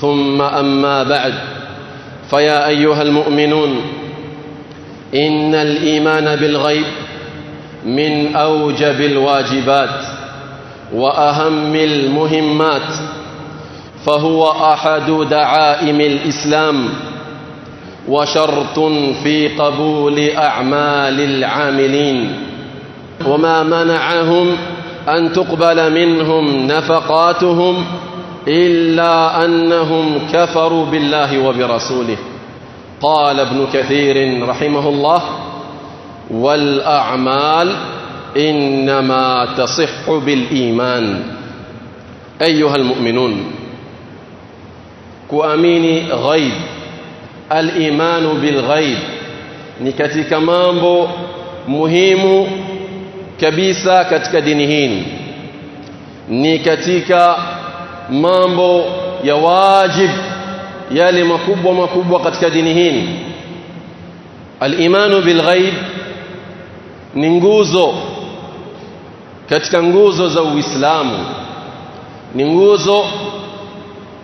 ثم أما بعد فيا أيها المؤمنون إن الإيمان بالغيب من أوجب الواجبات وأهم المهمات فهو أحد دعائم الإسلام وشرط في قبول أعمال العاملين وما منعهم أن تقبل منهم نفقاتهم إلا أنهم كفروا بالله وبرسوله. قال ابن كثير رحمه الله والأعمال إنما تصح بالإيمان. أيها المؤمنون كؤمين غيب الإيمان بالغيب. ni katika mambo muhimu kabisa mambo ya wajib yale makubwa makubwa katika dini hii. Al-imanu bil ghaib ni nguzo katika nguzo za Uislamu ni nguzo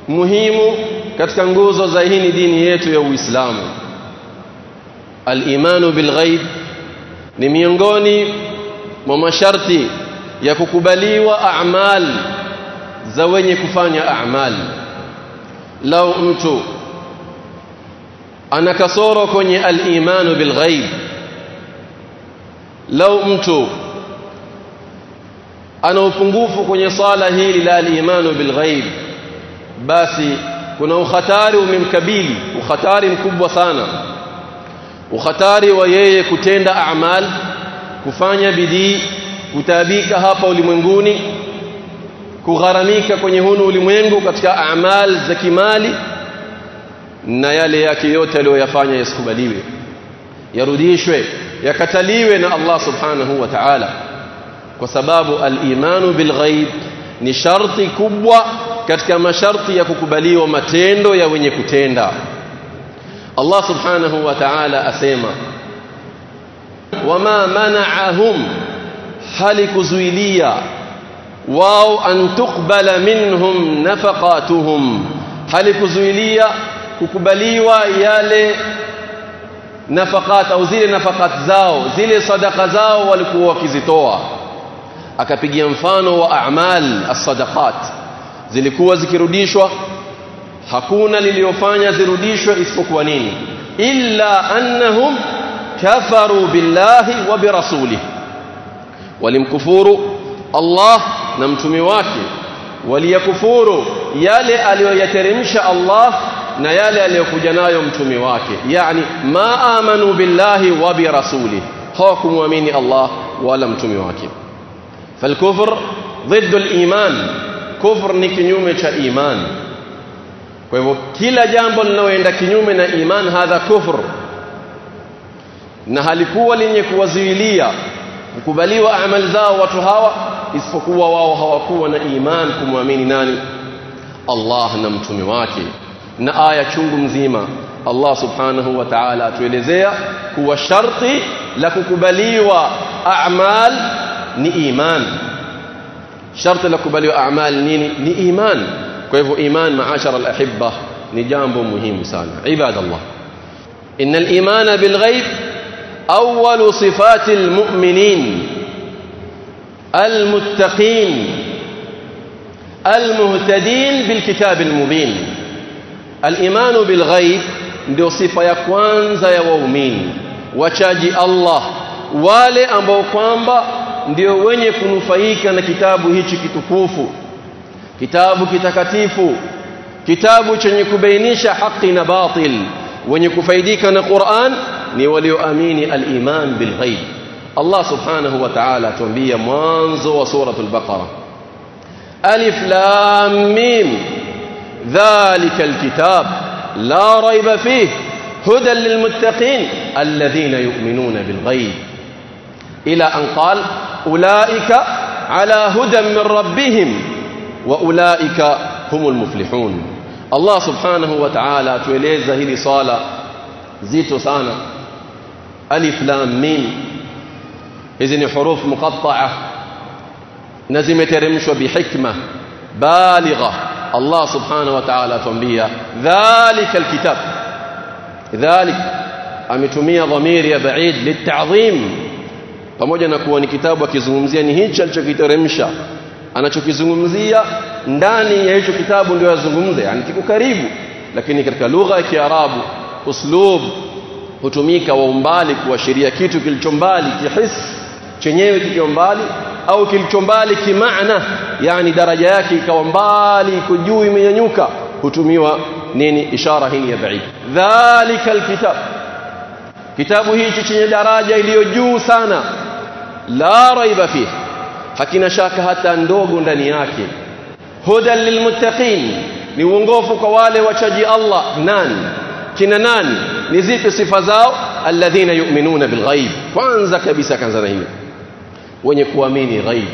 muhimu katika nguzo za hii dini yetu ya Uislamu. Al-imanu bil ghaib ni miongoni mwa masharti ya kukubaliwa a'mal za wenye kufanya a'mal lau mtu ana kasoro kwenye al-imanu bil ghaib lau mtu ana upungufu kwenye sala hili la al-imanu bil ghaib basi kuna ukhatari umemkabili ukhatari mkubwa sana ukhatari wa yeye kutenda a'mal kufanya bidii kutabika hapa ulimwenguni kugharamika kwenye hunu ulimwengu katika a'mal za kimali na yale yake yote aliyoyafanya yasikubaliwe yarudishwe yakataliwe na Allah subhanahu wa ta'ala kwa sababu al-imanu bil ghaib ni sharti kubwa katika masharti ya kukubaliwa matendo ya wenye kutenda Allah subhanahu wa ta'ala asema wama mana'ahum hali kuzuilia wao an tuqbala minhum nafaqatuhum hali kuzuilia kukubaliwa yale nafakat au zile nafakat zao zile sadaka zao walikuwa wakizitoa akapigia mfano wa a'mal as-sadaqat zilikuwa zikirudishwa hakuna liliofanya zirudishwe isipokuwa nini illa annahum kafaru billahi wa birasulihi walimkufuru Allah na mtume wake waliyakufuru yale aliyoyateremsha Allah na yale aliyokuja nayo mtume wake yani ma amanu billahi wa bi rasuli hawakumwamini Allah wala mtume wake falkufr ضد الايمان kufr ni kinyume cha iman kwa hivyo kila jambo linaloenda kinyume na iman hadha kufr na halikuwa lenye kuwazuilia kukubaliwa amali zao watu hawa isipokuwa wao hawakuwa na iman kumwamini nani Allah na mtume wake na aya chungu mzima Allah subhanahu wa ta'ala atuelezea kuwa sharti la kukubaliwa a'mal ni iman sharti la kukubaliwa a'mal nini ni iman kwa hivyo iman maashara al-ahibba ni jambo muhimu sana ibadallah inna al-iman bil ghaib awwal sifati al-mu'minin المتقين المهتدين بالكتاب المبين الإيمان بالغيب ndio sifa ya kwanza ya waumini wachaji Allah wale ambao kwamba ndio wenye kunufaika na kitabu hichi kitukufu kitabu kitakatifu kitabu chenye kubainisha haki na batil wenye kufaidika na Qur'an ni walioamini al-iman bil ghaib الله سبحانه وتعالى تنبيه منذ وصورة البقرة. ألف لام ميم. ذلك الكتاب لا ريب فيه. هدى للمتقين الذين يؤمنون بالغيب. إلى أن قال أولئك على هدى من ربهم وأولئك هم المفلحون. الله سبحانه وتعالى تولي زهر صالة زيت سانة ألف لام ميم. Huruf muqatta'a na zimeteremshwa bihikma baligha Allah subhanahu wa ta'ala atuambia dhalika alkitab dhalik ametumia dhamiri ya ba'id lit'azim pamoja na kuwa ni kitabu akizungumzia ni hicho alichokiteremsha anachokizungumzia ndani ya hicho kitabu ndio yazungumze yani kiko karibu lakini katika lugha ya Kiarabu uslub hutumika wa umbali kuashiria kitu kilicho mbali kihisi chenyewe kikiwa mbali au kilicho mbali kimaana yani daraja yake ikawa mbali iko juu imenyanyuka hutumiwa nini ishara hii ya ba'id dhalika alkitab kitabu hichi chenye daraja iliyo juu sana la raiba fihi hakina shaka hata ndogo ndani yake hudan lilmuttaqin ni uongofu kwa wale wachaji Allah nani kina nani ni zipi sifa zao alladhina yu'minuna bilghaib kwanza kabisa kanza na hiyo wenye kuamini ghaib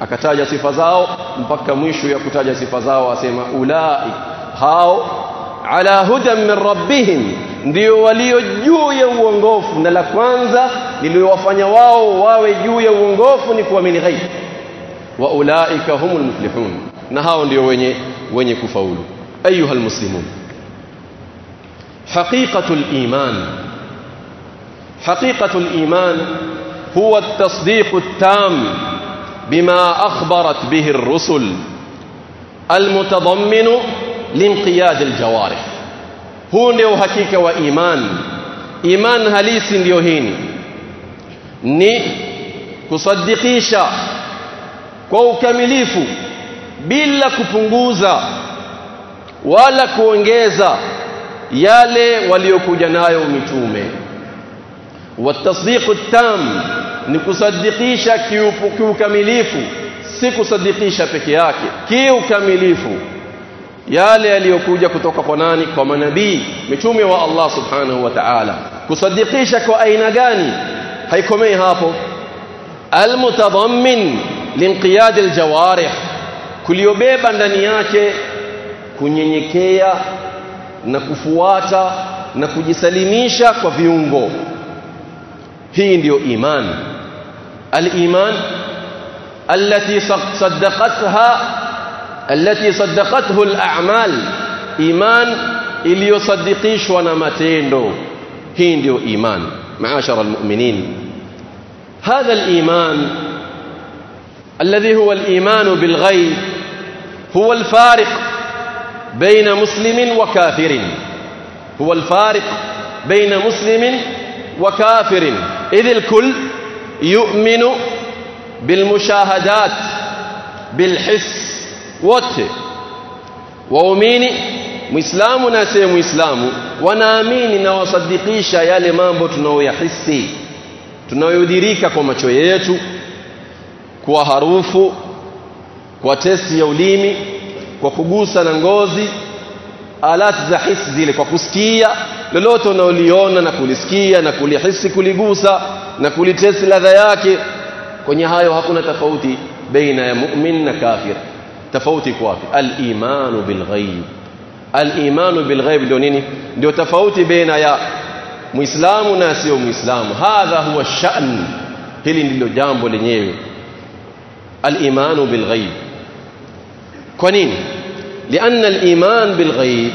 akataja sifa zao mpaka mwisho ya kutaja sifa zao asema ulai hao ala hudan min rabbihim ndio walio juu ya uongofu na la kwanza liliowafanya wao wawe juu ya uongofu ni kuamini ghaib wa ulaika humul muflihun na hao ndio wenye wenye kufaulu ayuha almuslimun حقيقة الإيمان حقيقة الإيمان هو التصديق التام بما أخبرت به الرسل المتضمن لانقياد الجوارح. هو نيو حقيقة وإيمان. إيمان هليس يهين ني كصدقيشا كوكمليف بلا كفنغوزا. ولا كونجيزا يالي وليكو جنايو متومي والتصديق التصديق التام ni kusadikisha kiukamilifu si kusadikisha peke yake kiukamilifu yale yaliyokuja kutoka kwa nani kwa manabii mitume wa Allah subhanahu wa ta'ala kusadikisha kwa aina gani haikomei hapo almutadammin linqiyad aljawarih kuliobeba ndani yake kunyenyekea na kufuata na kujisalimisha kwa viungo hii ndiyo iman. Al-iman التي صدقتها التي صدقته الأعمال إيمان iliyosadikishwa na matendo. Hii ndio iman. Maashara almu'minin. هذا الإيمان الذي هو الإيمان بالغيب هو الفارق بين مسلم وكافر هو الفارق بين مسلم وكافر إذ الكل يؤمن بالمشاهدات بالحس wote waumini muislamu na asiye muislamu wanaamini na wasadikisha yale mambo tunayoyahisi tunayodirika kwa macho yetu kwa harufu kwa testi ya ulimi kwa kugusa na ngozi alati za hisi zile kwa kusikia lolote unaoliona na kulisikia na kulihisi kuligusa na kulitesti ladha yake kwenye hayo hakuna tofauti baina ya mu'min na kafir tofauti kwa wapi al-imanu bil ghaib al-imanu bil ghaib ndio nini ndio tofauti baina ya muislamu na sio muislamu hadha huwa sha'n hili ndilo jambo lenyewe al-imanu bil ghaib kwa nini لأن الإيمان بالغيب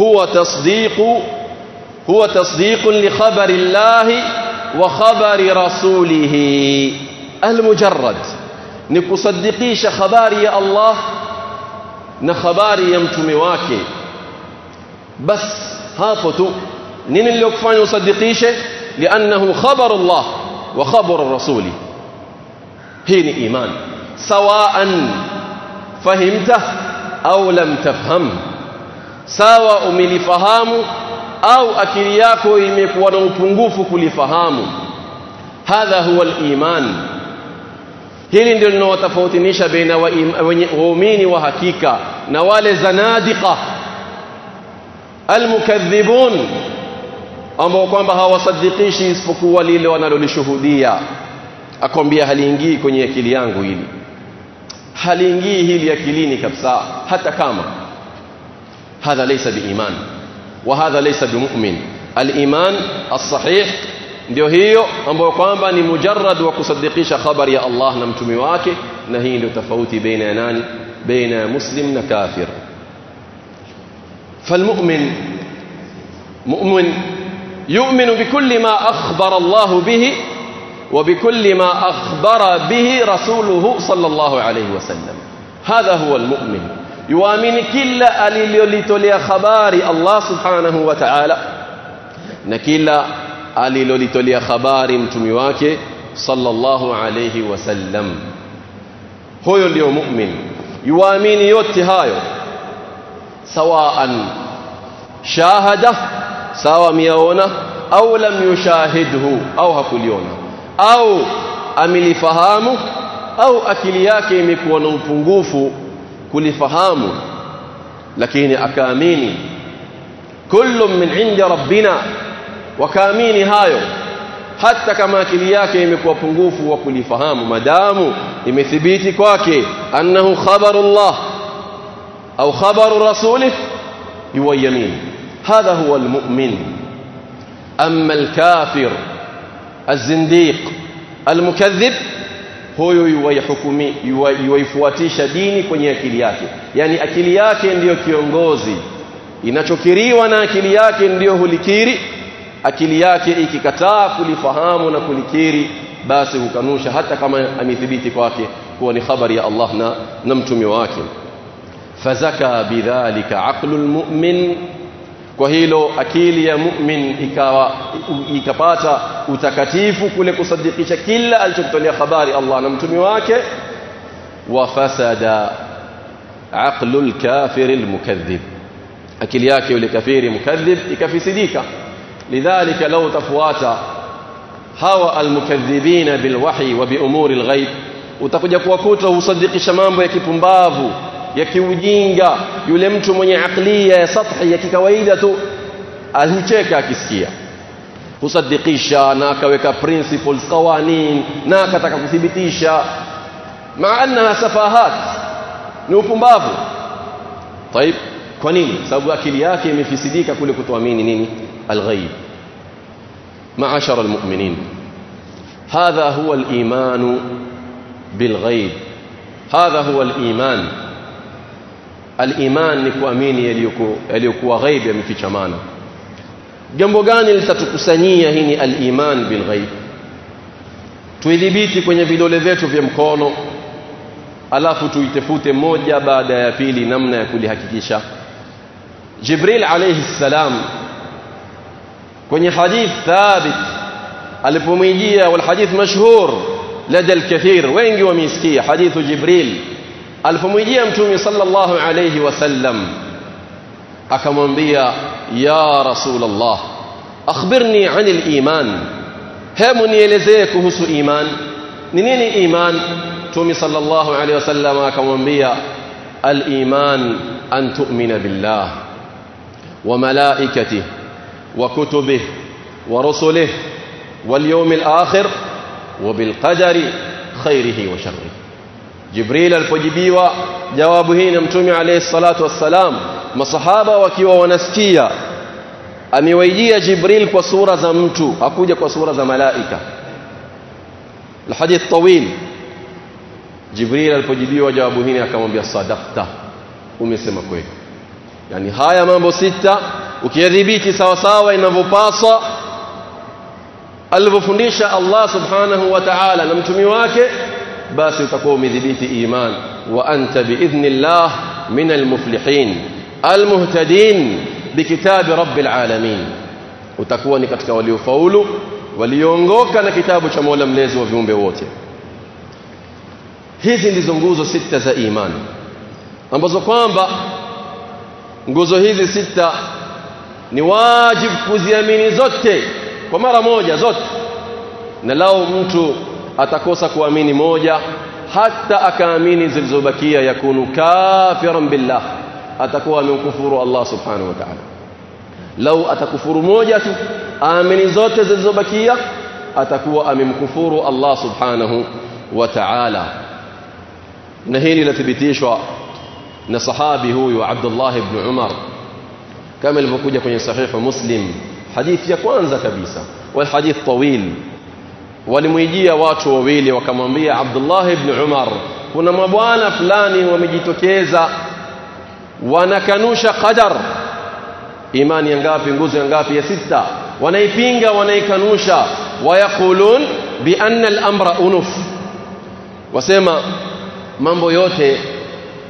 هو تصديق هو تصديق لخبر الله وخبر رسوله. المجرد نكصدقيش خباري يا الله نخباري يمتمواكي بس هافتو نين اللي أكفاني أصدقيش لأنه خبر الله وخبر الرسول هين إيمان. سواء فهمته au lam tafham. Sawa umelifahamu au akili yako imekuwa na upungufu kulifahamu. Hadha huwa al-iman. Hili ndio linalotofautisha baina waumini wa hakika na wale zanadiqa. Almukaththibun ambao kwamba hawasadikishi isipokuwa lile wanalolishuhudia. Akwambia haliingii kwenye akili yangu hili haliingii hili akilini kabisa hata kama hadha laysa biiman wa hadha laysa bimu'min al-iman as-sahih ndio hiyo ambayo kwamba ni mujarrad wa kusadikisha habari ya Allah na mtume wake na hii ndio tofauti baina ya nani baina ya muslim na kafir فالمؤمن مؤمن يؤمن بكل ما أخبر الله به وبكل ما أخبر به رسوله صلى الله عليه وسلم. هذا هو المؤمن. يؤمن كلا ألي لتولي خبار الله سبحانه وتعالى. نكلا ألي لتولي خبار تميواك صلى الله عليه وسلم. هو اليوم مؤمن. يؤمن يتهاي سواء شاهده سواء ميونه أو لم يشاهده أو هكو ليونه au amelifahamu au akili yake imekuwa na upungufu kulifahamu lakini akaamini kullu min inda rabbina wakaamini hayo hata kama akili yake imekuwa pungufu wa kulifahamu madamu imethibiti kwake annahu khabarullah au khabaru rasulih huwa yamin hadha huwa almu'min amma alkafir azindiq almukadhib huyo yuwaihukumi yuwaifuatisha dini kwenye akili yake. Yani akili yake ndiyo kiongozi. Inachokiriwa na akili yake ndiyo hulikiri. Akili yake ikikataa kulifahamu na kulikiri basi hukanusha hata kama amethibiti kwake kuwa ni habari ya Allah na, na mtume wake. Fazaka bidhalika aqlul mu'min. Kwa hilo akili ya mu'min ikawa ikapata utakatifu kule kusadikisha kila alichotolea habari Allah na mtume wake wa fasada aqlul kafir almukaththib akili yake yule kafiri mukadhib ikafisidika lidhalika law tafuata hawa almukaththibina bilwahi wa biumuri alghaib utakuja kuwakuta husadikisha mambo ya kipumbavu ya kiujinga yule mtu mwenye aklia ya sathi ya kikawaida tu alicheka akisikia husadikisha na akaweka principles qawanin na akataka kuthibitisha maa annaha safahat ni upumbavu طيب kwa nini sababu akili yake imefisidika kule kutoamini nini alghaib معاشر المؤمنين هذا هو الإيمان بالغيب هذا هو الإيمان al-iman ni kuamini yaliyokuwa ghaib yamefichamana jambo gani litatukusanyia hii ni al-iman bil ghaib tuidhibiti kwenye vidole vyetu vya mkono alafu tuitefute moja baada ya pili namna ya kulihakikisha Jibril alayhi salam kwenye hadith thabit alipomwijia wal hadith mashhur lada al-kathir wengi wameisikia hadithu Jibril alipomwijia mtume sallallahu alayhi wasallam akamwambia ya rasulullah akhbirni anil iman hebu nielezee kuhusu iman ni nini iman tumi sallallahu alaihi wasallam akamwambia al-iman an tu'mina billah wa malaikatihi wa kutubihi wa rusulihi wal yawmil akhir wa bil qadari khairihi wa sharrihi Jibril alipojibiwa jawabu hii na mtume alayhi salatu wassalam masahaba wakiwa wanasikia amewaijia Jibril kwa sura za mtu hakuja kwa sura za malaika الحديث طويل Jibril alipojibiwa jawabu hili akamwambia sadaqta umesema kweli yani haya mambo sita ukiyadhibiti sawa sawa inavyopaswa alivyofundisha Allah subhanahu wa ta'ala na mtumi wake basi utakuwa umedhibiti iman wa anta biidhnillah min almuflihin almuhtadin bikitabi rabbil alamin. Utakuwa ni katika waliofaulu walioongoka na kitabu cha Mola mlezi wa viumbe wote. Hizi ndizo nguzo sita za imani ambazo kwamba nguzo hizi sita ni wajibu kuziamini zote kwa mara moja zote. Na lao mtu atakosa kuamini moja hata akaamini zilizobakia yakunu kafiran billah atakuwa amemkufuru Allah subhanahu wa ta'ala lau atakufuru moja tu aamini zote zilizobakia atakuwa amemkufuru Allah subhanahu wa ta'ala na hili linathibitishwa na sahabi huyu Abdullah ibn Umar kama ilivyokuja kwenye sahihu Muslim hadithi ya kwanza kabisa wal hadith tawil walimwijia watu wawili wakamwambia Abdullah ibn Umar kuna mabwana fulani wamejitokeza wanakanusha qadar imani ya ngapi nguzo ya ngapi ya sita wanaipinga wanaikanusha wayaqulun bi anna al-amra unuf wasema mambo yote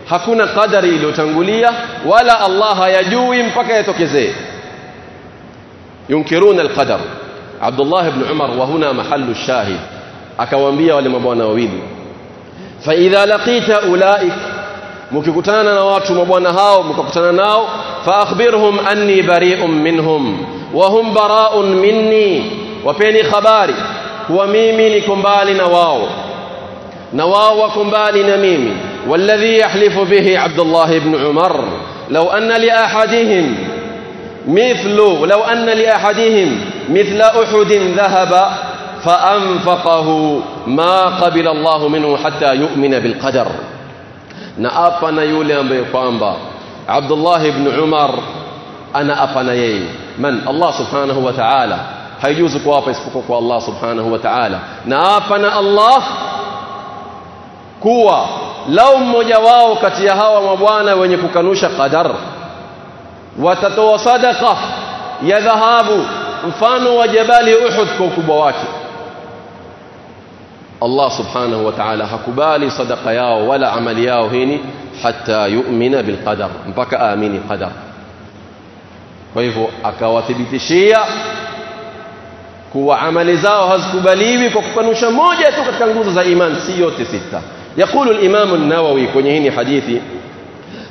hakuna qadari iliyotangulia wala Allah hayajui mpaka yatokezee yunkiruna al-qadar Abdullah ibn Umar wa huna mahallu shahid akawaambia wale mabwana wawili fa idha laqita ulaik mkikutana na watu mabwana hao mkakutana nao fa akhbirhum anni bari'un minhum wa hum bara'un minni wapeni habari kuwa mimi niko mbali na wao na wao wako mbali na mimi والذي يحلف به عبد الله بن عمر لو أن لأحدهم مثل لو أن لأحدهم مثل أحد ذهب فأنفقه ما قبل الله منه حتى يؤمن بالقدر نأبا نيولي أمبي قامبا عبد الله بن عمر أنا أبا نيي من الله سبحانه وتعالى haijuzu kuwapa isipokuwa kwa Allah subhanahu wa ta'ala na hapa na Allah kuwa lau mmoja wao kati ya hawa mabwana wenye kukanusha qadar watatoa sadaka ya dhahabu mfano wa jabali Uhud kwa ukubwa wake الله سبحانه وتعالى حكبالي صدق ياه ولا عمل ياه هيني حتى يؤمن بالقدر. بك آمين القدر ويفو أكواتب تشيع كو عمل زاو هزكباليوي كوكفن شموجة كتنقوز زا إيمان سيوت ستة. يقول الإمام النووي كنهيني حديثي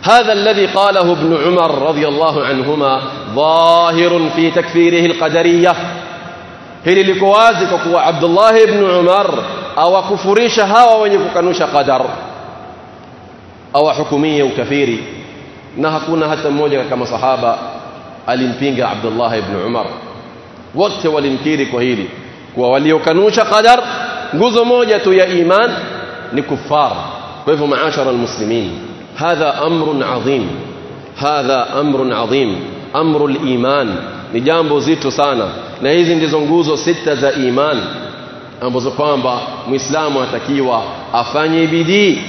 هذا الذي قاله ابن عمر رضي الله عنهما ظاهر في تكفيره القدرية. هل لكوازك كو عبد الله بن عمر awakufurisha hawa wenye kukanusha qadar awahukumie ukafiri na hakuna hata mmoja kama sahaba alimpinga Abdullah ibn Umar wote walimkiri kwa hili kwa waliokanusha qadar nguzo moja tu ya iman ni kuffar kwa hivyo maashara almuslimin hadha amrun adhim hadha amrun adhim amru aliman ni jambo zito sana na hizi ndizo nguzo sita za iman ambazo kwamba muislamu atakiwa afanye bidii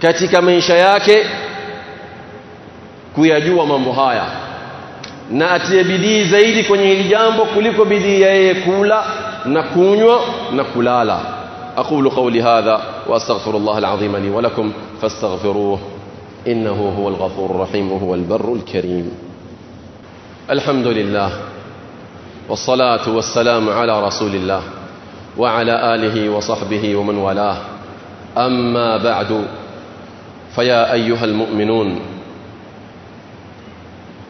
katika maisha yake kuyajua mambo haya na atie bidii zaidi kwenye hili jambo kuliko bidii ya yeye kula na kunywa na kulala أقول قولي هذا وأستغفر الله العظيم لي ولكم فاستغفروه إنه هو الغفور الرحيم وهو البر الكريم الحمد لله والصلاة والسلام على رسول الله وعلى آله وصحبه ومن والاه. أما بعد فيا أيها المؤمنون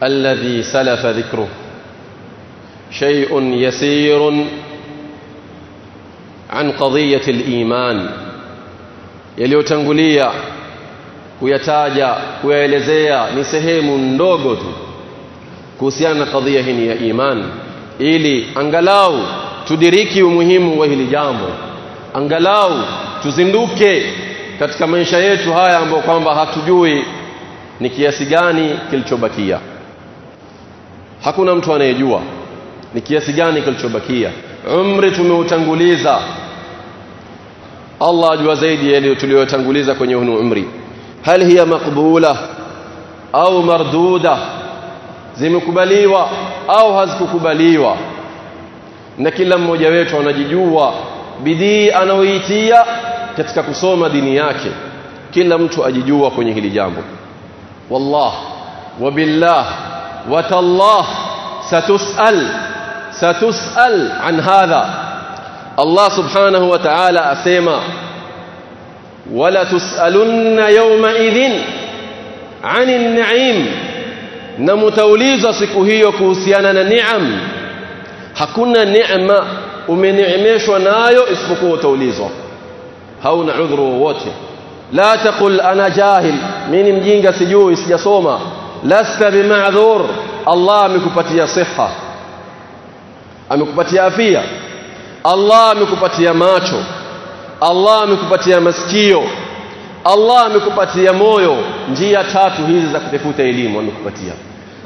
الذي سلف ذكره شيء يسير عن قضية الإيمان. يليو تنقلية ويتاجى ويلزية نسهيم نوغت كسيان قضية هنا إيمان. إلي أنقلاو tudiriki umuhimu wa hili jambo. Angalau tuzinduke katika maisha yetu haya ambayo kwamba hatujui ni kiasi gani kilichobakia. Hakuna mtu anayejua ni kiasi gani kilichobakia. Umri tumeutanguliza. Allah ajua zaidi yale tuliyotanguliza kwenye huu umri. Hal hiya maqbula au marduda? Zimekubaliwa au hazikukubaliwa na kila mmoja wetu anajijua bidii anaoitia katika kusoma dini yake kila mtu ajijua kwenye hili jambo wallah wabillah watallah satusal satusal an hadha Allah subhanahu wa ta'ala asema wala tusalunna yawma idhin 'anil na'im na mtaulizwa siku hiyo kuhusiana na neema hakuna neema umeneemeshwa nayo isipokuwa utaulizwa hauna udhuru wowote la taqul ana jahil mimi mjinga sijui sijasoma lasta bima'dhur Allah amekupatia siha amekupatia afia Allah amekupatia macho Allah amekupatia masikio Allah amekupatia moyo njia tatu hizi za kutafuta elimu amekupatia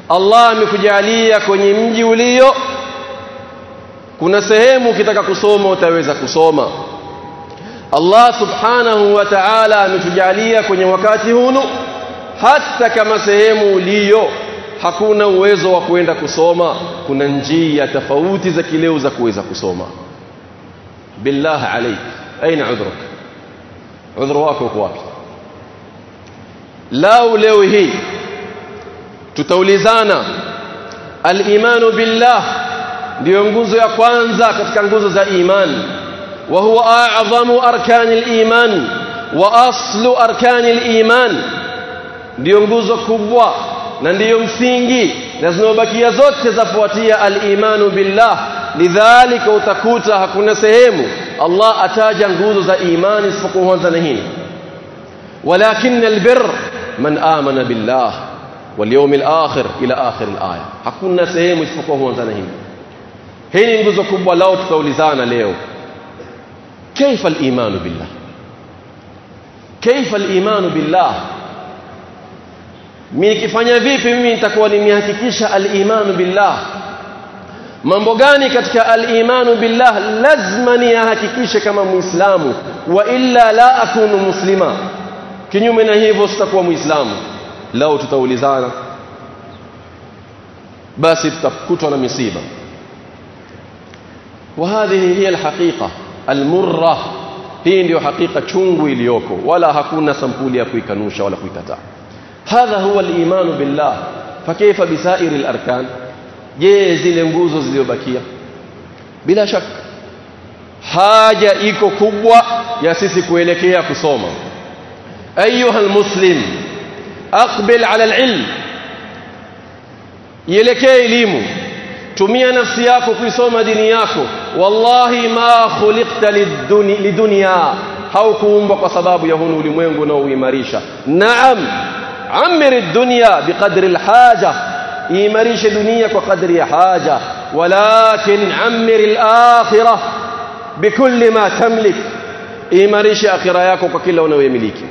Allah amekujalia kwenye mji ulio kuna sehemu ukitaka kusoma utaweza kusoma Allah subhanahu wa ta'ala ametujalia kwenye wakati hunu hata kama sehemu ulio hakuna uwezo wa kwenda kusoma kuna njia tofauti za kileo za kuweza kusoma billah alayk aina udhruk udhuru wako uko wapi lau leo hii tutaulizana al-imanu billah ndio nguzo ya kwanza katika nguzo za imani wa huwa a'zamu arkani al-iman wa aslu arkani al-iman ndio nguzo kubwa na ndiyo msingi na zinazobakia zote zafuatia al-imanu billah lidhalika utakuta hakuna sehemu Allah ataja nguzo za imani isipokuwa na hili walakin albir man amana billah wal yawmil akhir ila akhir al-aya hakuna sehemu isipokuwa huanza na hili hii ni nguzo kubwa lao tutaulizana leo. Kaifa al-imanu billah? Kaifa al-imanu billah? Mimi nikifanya vipi mimi nitakuwa nimehakikisha al-imanu billah? Mambo gani katika al-imanu billah? Lazima niyahakikishe kama muislamu. Wa illa la akunu muslima. Kinyume na hivyo sitakuwa muislamu. Lao tutaulizana. Basi tutakutwa na misiba. وهذه هي الحقيقة المره hii ndio hakika chungu iliyoko wala hakuna sampuli ya kuikanusha wala kuikataa hadha huwa al-iman billah fakaifa bisair al-arkan je zile nguzo zilizobakia bila shaka haja iko kubwa ya sisi kuelekea kusoma ayuha almuslim aqbil ala alilm ielekee elimu tumia nafsi yako kuisoma dini yako wallahi ma khuliqta lidunya haukuumbwa kwa sababu ya hunu ulimwengu unaoimarisha naam amir ad-dunya biqadri al-haja imarishe dunia kwa kadri ya haja walakin amir al-akhirah bikulli ma tamlik imarishe akhira yako kwa kila unayomiliki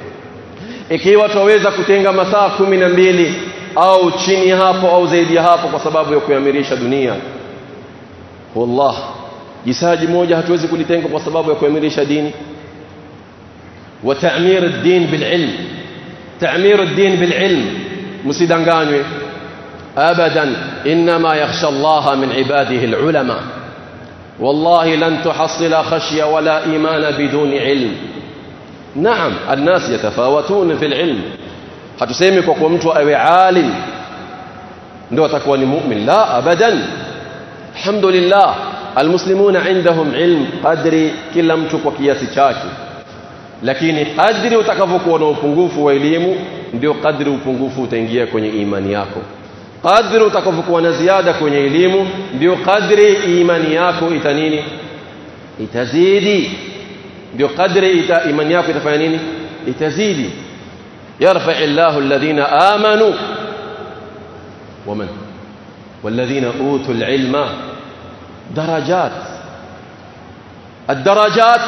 ikiwa tuweza kutenga masaa kumi na mbili au chini hapo au zaidi hapo kwa sababu ya kuamirisha dunia wallah jisaji moja hatuwezi kulitenga kwa sababu ya kuamirisha dini wa ta'mir ad-din bil ilm ta'mir ad-din bil ilm msidanganywe abadan inma yakhsha Allah min ibadihi al-ulama والله لن تحصل خشية ولا إيمان بدون علم نعم الناس يتفاوتون في العلم hatusemi kwa kuwa mtu awe alim ndio atakuwa ni mu'min la abadan alhamdulillah almuslimuna indahum ilm qadri kila mtu kwa kiasi chake lakini kadri utakavyokuwa na upungufu wa elimu ndio kadri upungufu utaingia kwenye imani yako kadri utakavyokuwa na ziada kwenye elimu ndio kadri imani yako itanini itazidi ndio kadri ita, imani yako itafanya nini itazidi yarfa Allahu alladhina amanu waman walladhina utul ilma darajat الدرجات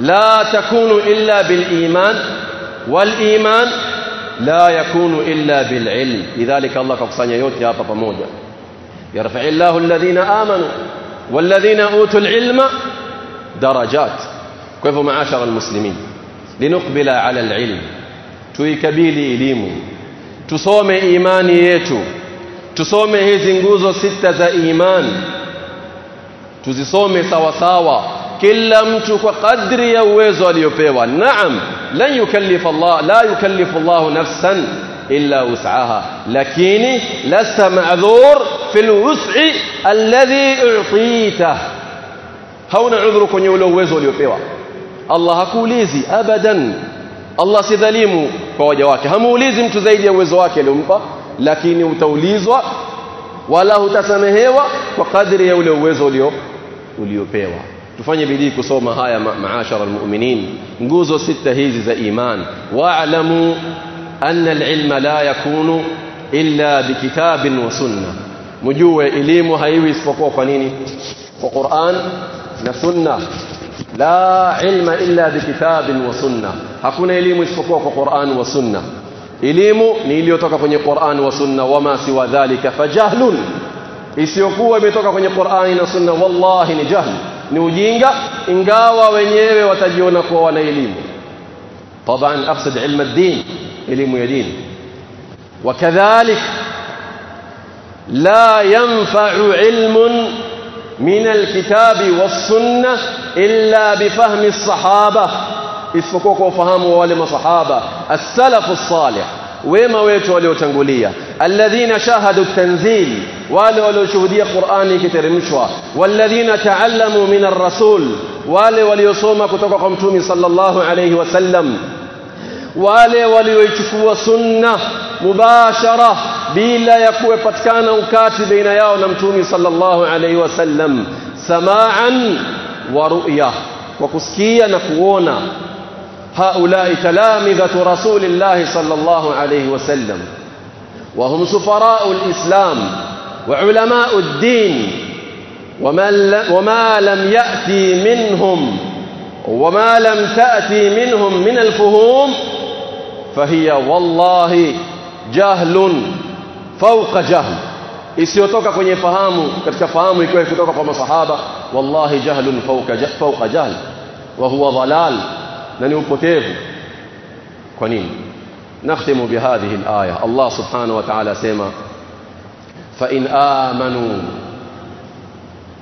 لا تكون إلا بالإيمان والإيمان لا يكون إلا بالعلم. لذلك الله كقصانيا yote hapa pamoja يرفع الله الذين آمنوا والذين أوتوا العلم درجات. كيف معاشر المسلمين؟ لنقبل على العلم. Tuikabili elimu tusome imani yetu tusome hizi nguzo sita za imani tuzisome sawa sawa kila mtu kwa kadri ya uwezo aliopewa naam lan yukallifu Allah la yukallifu Allah nafsan illa wus'aha lakini lasta ma'dhur fil wus'i alladhi u'tita hauna udhuru kwenye ule uwezo uliopewa Allah hakuulizi abadan Allah si dhalimu kwa waja wake hamuulizi mtu zaidi ya uwezo wake aliyompa lakini utaulizwa wala hutasamehewa kwa kadri ya ule uwezo ulio uliopewa tufanye bidii kusoma haya ma maashara almu'minin nguzo sita hizi za iman wa'lamu anna alilma la yakunu illa bikitabin wa sunna mjue elimu haiwi isipokuwa kwa nini kwa Qur'an na sunna لا علم إلا بكتاب وسنة. حقنا إليم إسفقوك قرآن وسنة. إليم نيلي تكفني قرآن وسنة وما سوى ذلك فجهل إسيقوه بتكفني قرآن وسنة. والله نجهل نوجينغا إنغاوا ونيب وتجيون قوانا إليم. طبعا أقصد علم الدين. إليم يدين. وكذلك لا ينفع علم من الكتاب والسنة إلا بفهم الصحابة. إسفقوك وفهموا ولم صحابة. السلف الصالح. وما ويتوا وليو تنقولية. الذين شاهدوا التنزيل. والي ولي شهدية قرآن كتير مشوى. والذين تعلموا من الرسول. والي ولي صومك تقوكم صلى الله عليه وسلم. والي ولي ويتفوا سنة. Mubashara bila ya kupatikana ukati baina yao na mtume sallallahu alayhi wasallam sama'an wa ru'ya kwa kusikia na kuona رسول الله صلى الله عليه وسلم. وهم سفراء الإسلام وعلماء الدين. وما لم يأتي منهم وما لم تأتي منهم من الفهوم فهي والله جهل فوق جهل isiyotoka kwenye fahamu katika fahamu ikiwa kutoka kwa masahaba wallahi jahlun fawqa fawqa jahl wa huwa dhalal na ni upotevu kwa nini nakhtimu bihadhihi alaya Allah subhanahu wa ta'ala sema fa in amanu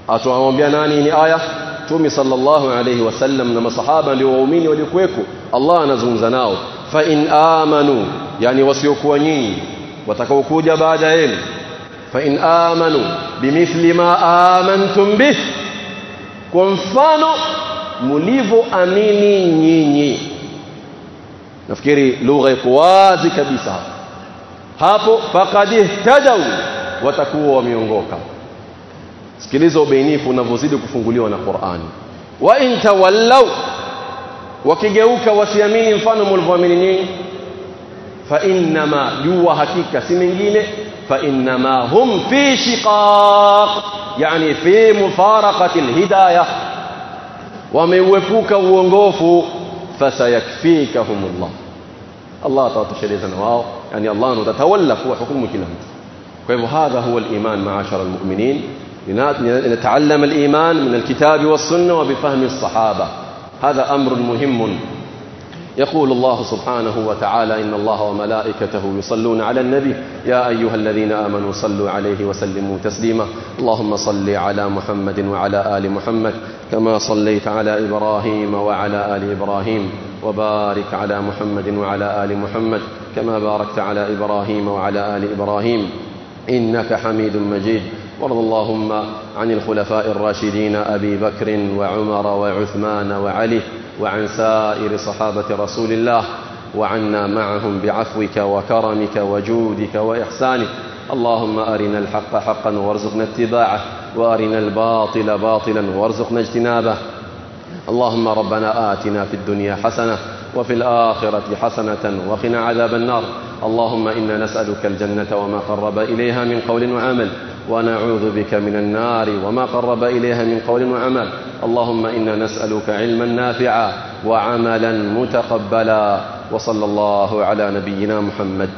atuambia nani ni aya tumi sallallahu alayhi wasallam na masahaba ndio waumini waliokuweko Allah anazungumza nao fa in amanu yani wasiokuwa nyinyi watakaokuja baada yenu. Fa in amanu bimithli ma amantum bih kwa mfano mlivyoamini nyinyi. Nafikiri lugha iko wazi kabisa hapo. Faqad ihtadaw watakuwa wameongoka. Sikiliza ubainifu unavyozidi kufunguliwa na Qur'ani. Wa in tawallaw wakigeuka wasiamini mfano mlivyoamini nyinyi fa innama jua hakika si mingine fa innama hum fi shiqaq yani fi mufaraqati alhidayah wameuepuka uongofu fasayakfikahumullah Allah atawatosheleza na wao yani Allah ndo atatawalla kuwa hukumu kila mtu kwa hivyo hadha huwa al-iman ma'ashara al-mu'minin نتعلم الإيمان من الكتاب والسنة وبفهم الصحابة هذا أمر مهم. يقول الله سبحانه وتعالى إن الله وملائكته يصلون على النبي. يا أيها الذين آمنوا صلوا عليه وسلموا تسليما. اللهم صل على محمد وعلى آل محمد كما صليت على إبراهيم وعلى آل إبراهيم. وبارك على محمد وعلى آل محمد كما باركت على إبراهيم وعلى آل إبراهيم. إنك حميد مجيد. وارض اللهم عن الخلفاء الراشدين أبي بكر وعمر وعثمان وعلي وعن سائر صحابة رسول الله وعنا معهم بعفوك وكرمك وجودك وإحسانك. اللهم أرنا الحق حقا وارزقنا اتباعه وأرنا الباطل باطلا وارزقنا اجتنابه. اللهم ربنا آتنا في الدنيا حسنة وفي الآخرة حسنة وقنا عذاب النار. اللهم إنا نسألك الجنة وما قرب إليها من قول وعمل. ونعوذ بك من النار وما قرب إليها من قول وعمل. اللهم إنا نسألك علما نافعا وعملا متقبلا. وصلى الله على نبينا محمد.